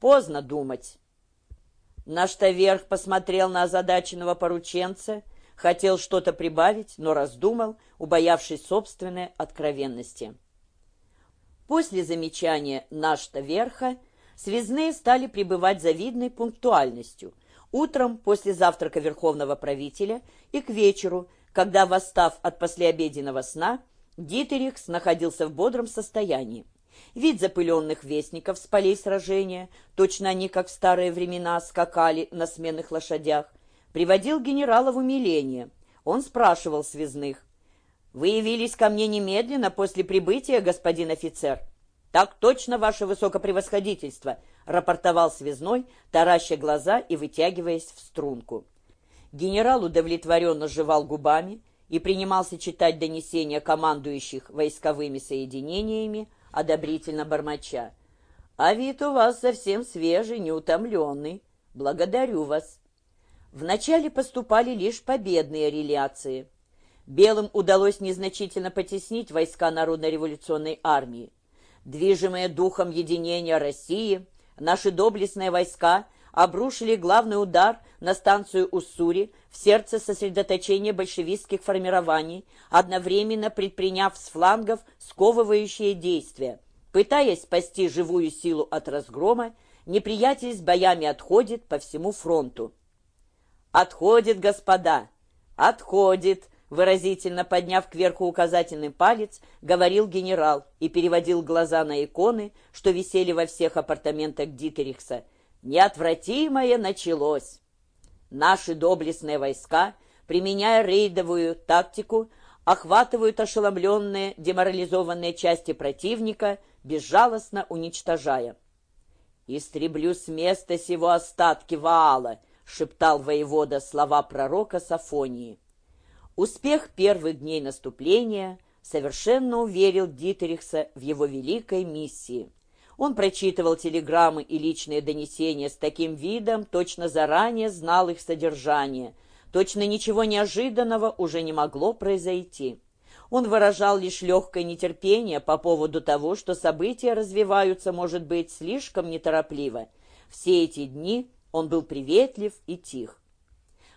Поздно думать. Наш Таверх посмотрел на озадаченного порученца, хотел что-то прибавить, но раздумал, убоявшись собственной откровенности. После замечания «наш-то верха» связные стали пребывать завидной пунктуальностью. Утром после завтрака верховного правителя и к вечеру, когда, восстав от послеобеденного сна, Дитерихс находился в бодром состоянии. Вид запыленных вестников с полей сражения, точно они, как в старые времена, скакали на сменных лошадях, приводил генерала в умиление. Он спрашивал связных, «Вы явились ко мне немедленно после прибытия, господин офицер?» «Так точно, ваше высокопревосходительство», — рапортовал связной, тараща глаза и вытягиваясь в струнку. Генерал удовлетворенно жевал губами и принимался читать донесения командующих войсковыми соединениями, одобрительно бормоча. «А вид у вас совсем свежий, неутомленный. Благодарю вас». Вначале поступали лишь победные реляции. Белым удалось незначительно потеснить войска Народно-революционной армии. Движимые духом единения России, наши доблестные войска обрушили главный удар на станцию Уссури в сердце сосредоточения большевистских формирований, одновременно предприняв с флангов сковывающие действия. Пытаясь спасти живую силу от разгрома, неприятель с боями отходит по всему фронту. «Отходит, господа! Отходит!» Выразительно подняв кверху указательный палец, говорил генерал и переводил глаза на иконы, что висели во всех апартаментах Дитерихса. «Неотвратимое началось!» Наши доблестные войска, применяя рейдовую тактику, охватывают ошеломленные, деморализованные части противника, безжалостно уничтожая. «Истреблю с места сего остатки Ваала», — шептал воевода слова пророка Сафонии. Успех первых дней наступления совершенно уверил Дитерихса в его великой миссии. Он прочитывал телеграммы и личные донесения с таким видом, точно заранее знал их содержание, точно ничего неожиданного уже не могло произойти. Он выражал лишь легкое нетерпение по поводу того, что события развиваются, может быть, слишком неторопливо. Все эти дни он был приветлив и тих.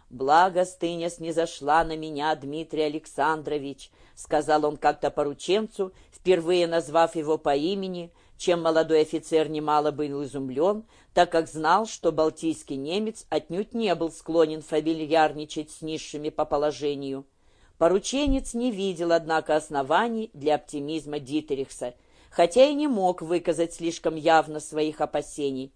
«Благо стыня снизошла на меня, Дмитрий Александрович», — сказал он как-то порученцу, впервые назвав его по имени, чем молодой офицер немало был изумлен, так как знал, что балтийский немец отнюдь не был склонен фамильярничать с низшими по положению. Порученец не видел, однако, оснований для оптимизма Дитерихса, хотя и не мог выказать слишком явно своих опасений.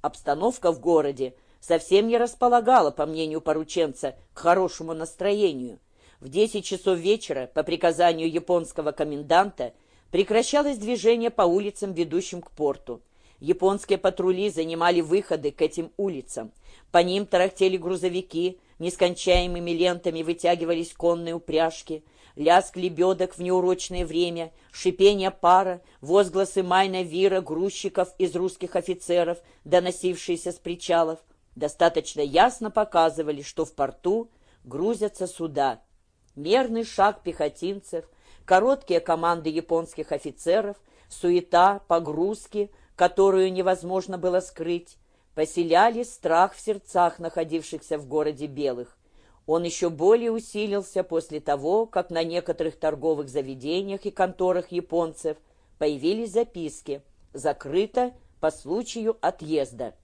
Обстановка в городе совсем не располагала, по мнению порученца, к хорошему настроению. В десять часов вечера, по приказанию японского коменданта, прекращалось движение по улицам, ведущим к порту. Японские патрули занимали выходы к этим улицам. По ним тарахтели грузовики, Нескончаемыми лентами вытягивались конные упряжки, лязг лебедок в неурочное время, шипение пара, возгласы Майна Вира, грузчиков из русских офицеров, доносившиеся с причалов, достаточно ясно показывали, что в порту грузятся суда. Мерный шаг пехотинцев, короткие команды японских офицеров, суета, погрузки, которую невозможно было скрыть, поселяли страх в сердцах находившихся в городе белых. Он еще более усилился после того, как на некоторых торговых заведениях и конторах японцев появились записки «Закрыто по случаю отъезда».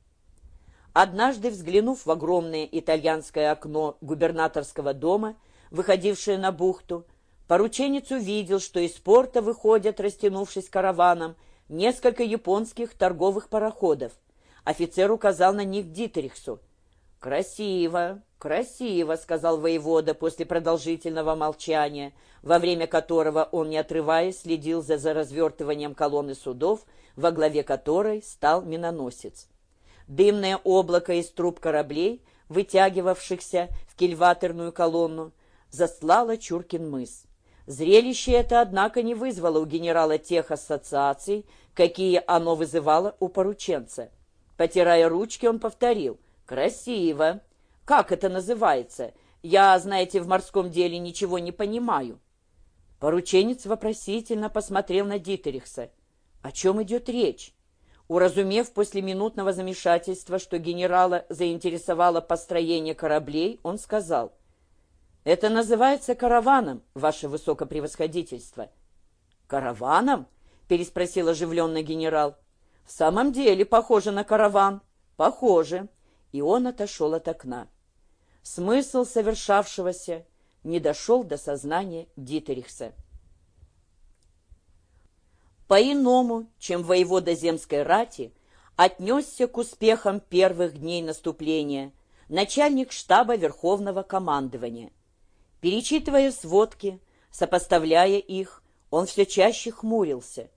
Однажды, взглянув в огромное итальянское окно губернаторского дома, выходившее на бухту, порученец увидел, что из порта выходят, растянувшись караваном, несколько японских торговых пароходов. Офицер указал на них Дитерихсу. «Красиво, красиво», — сказал воевода после продолжительного молчания, во время которого он, не отрываясь, следил за, за развертыванием колонны судов, во главе которой стал миноносец. Дымное облако из труб кораблей, вытягивавшихся в кильваторную колонну, заслало Чуркин мыс. Зрелище это, однако, не вызвало у генерала тех ассоциаций, какие оно вызывало у порученца. Потирая ручки, он повторил. «Красиво. Как это называется? Я, знаете, в морском деле ничего не понимаю». Порученец вопросительно посмотрел на Дитерихса. «О чем идет речь?» Уразумев после минутного замешательства, что генерала заинтересовало построение кораблей, он сказал, «Это называется караваном, ваше высокопревосходительство». «Караваном?» — переспросил оживленный генерал. «В самом деле похоже на караван». «Похоже». И он отошел от окна. Смысл совершавшегося не дошел до сознания Дитерихса. По-иному, чем воевода земской рати, отнесся к успехам первых дней наступления начальник штаба Верховного командования. Перечитывая сводки, сопоставляя их, он все чаще хмурился.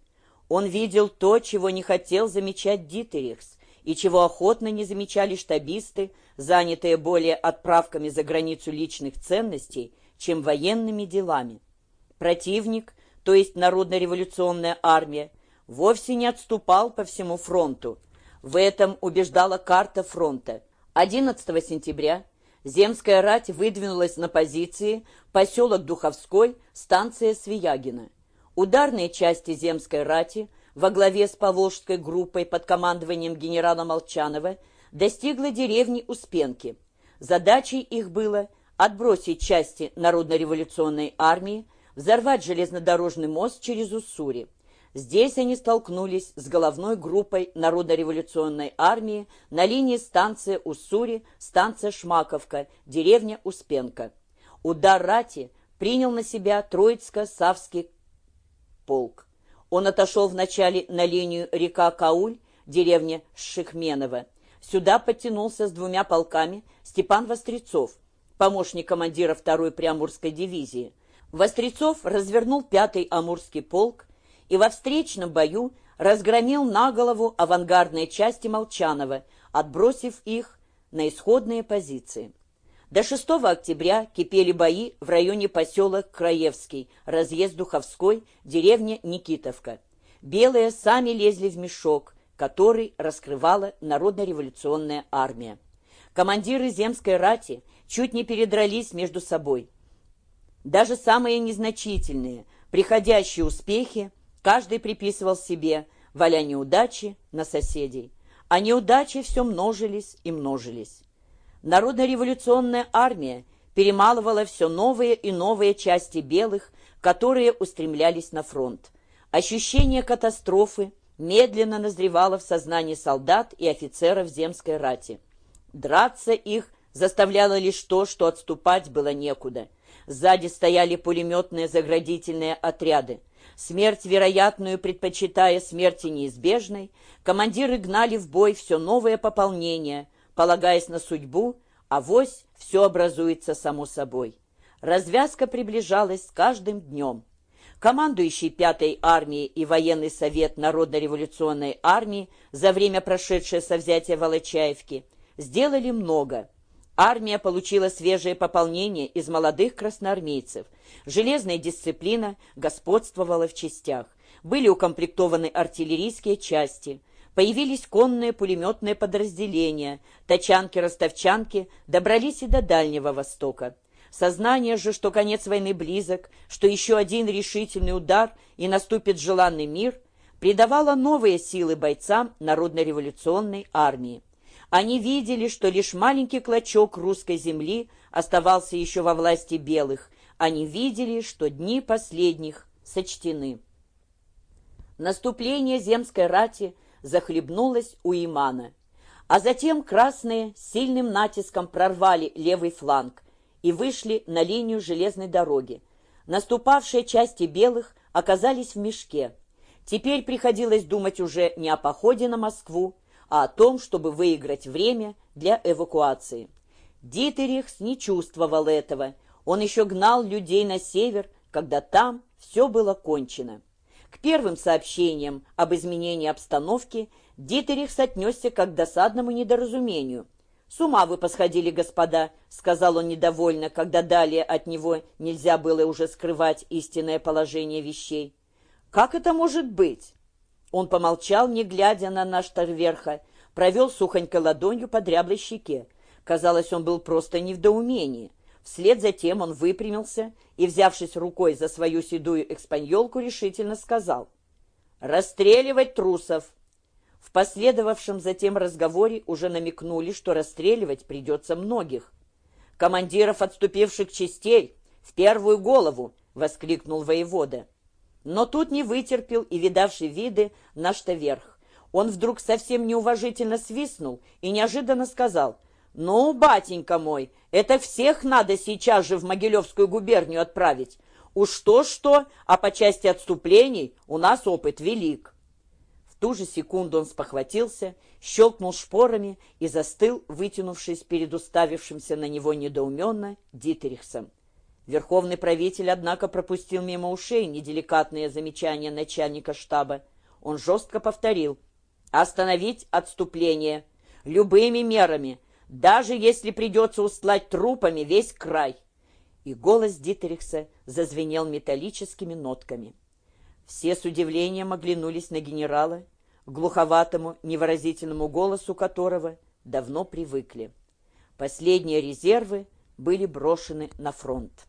Он видел то, чего не хотел замечать Дитерихс, и чего охотно не замечали штабисты, занятые более отправками за границу личных ценностей, чем военными делами. Противник, то есть Народно-революционная армия, вовсе не отступал по всему фронту. В этом убеждала карта фронта. 11 сентября земская рать выдвинулась на позиции поселок Духовской, станция Свиягина. Ударные части земской рати во главе с Поволжской группой под командованием генерала Молчанова достигла деревни Успенки. Задачей их было отбросить части Народно-революционной армии, взорвать железнодорожный мост через Уссури. Здесь они столкнулись с головной группой Народно-революционной армии на линии станция Уссури, станция Шмаковка, деревня Успенка. Удар Рати принял на себя Троицко-Савский полк. Он отошел вначале на линию река Кауль, деревня Шихменова. Сюда подтянулся с двумя полками Степан Вострецов, помощник командира 2-й Приамурской дивизии. Вострецов развернул 5-й Амурский полк и во встречном бою разгромил на голову авангардные части Молчанова, отбросив их на исходные позиции. До 6 октября кипели бои в районе поселок Краевский, разъезд Духовской, деревня Никитовка. Белые сами лезли в мешок, который раскрывала Народно-революционная армия. Командиры земской рати чуть не передрались между собой. Даже самые незначительные, приходящие успехи каждый приписывал себе, валя неудачи на соседей. А неудачи все множились и множились. Народно-революционная армия перемалывала все новые и новые части белых, которые устремлялись на фронт. Ощущение катастрофы медленно назревало в сознании солдат и офицеров земской рати. Драться их заставляло лишь то, что отступать было некуда. Сзади стояли пулеметные заградительные отряды. Смерть вероятную предпочитая смерти неизбежной, командиры гнали в бой все новое пополнение, полагаясь на судьбу, а вось все образуется само собой. Развязка приближалась с каждым днем. Командующий пятой армией и военный совет Народно-революционной армии за время прошедшее со взятия Волочаевки сделали много. Армия получила свежее пополнение из молодых красноармейцев. Железная дисциплина господствовала в частях. Были укомплектованы артиллерийские части. Появились конные пулеметные подразделения. Тачанки-ростовчанки добрались и до Дальнего Востока. Сознание же, что конец войны близок, что еще один решительный удар и наступит желанный мир, придавало новые силы бойцам Народно-революционной армии. Они видели, что лишь маленький клочок русской земли оставался еще во власти белых. Они видели, что дни последних сочтены. Наступление земской рати захлебнулось у Имана. А затем красные сильным натиском прорвали левый фланг и вышли на линию железной дороги. Наступавшие части белых оказались в мешке. Теперь приходилось думать уже не о походе на Москву, а о том, чтобы выиграть время для эвакуации. Дитерихс не чувствовал этого. Он еще гнал людей на север, когда там все было кончено. К первым сообщениям об изменении обстановки Дитерихс отнесся как к досадному недоразумению. «С ума вы посходили, господа», — сказал он недовольно, когда далее от него нельзя было уже скрывать истинное положение вещей. «Как это может быть? Он помолчал, не глядя на наш Тарверха, провел сухонько ладонью по дряблой щеке. Казалось, он был просто не в доумении. Вслед за тем он выпрямился и, взявшись рукой за свою седую экспаньолку, решительно сказал «Расстреливать трусов!» В последовавшем затем разговоре уже намекнули, что расстреливать придется многих. «Командиров отступивших частей! В первую голову!» — воскликнул воевода. Но тут не вытерпел и видавший виды наш-то верх. Он вдруг совсем неуважительно свистнул и неожиданно сказал, «Ну, батенька мой, это всех надо сейчас же в Могилевскую губернию отправить. Уж то-что, а по части отступлений у нас опыт велик». В ту же секунду он спохватился, щелкнул шпорами и застыл, вытянувшись перед уставившимся на него недоуменно Дитерихсом. Верховный правитель, однако, пропустил мимо ушей неделикатные замечания начальника штаба. Он жестко повторил «Остановить отступление любыми мерами, даже если придется устлать трупами весь край». И голос Дитерихса зазвенел металлическими нотками. Все с удивлением оглянулись на генерала, глуховатому, невыразительному голосу которого давно привыкли. Последние резервы были брошены на фронт.